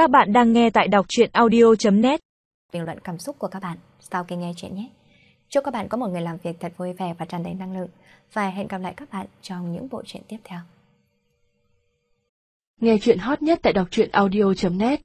Các bạn đang nghe tại đọc truyện audio.net Bình luận cảm xúc của các bạn sau khi nghe chuyện nhé. Chúc các bạn có một ngày làm việc thật vui vẻ và tràn đầy năng lượng. Và hẹn gặp lại các bạn trong những bộ truyện tiếp theo. Nghe chuyện hot nhất tại đọc truyện audio.net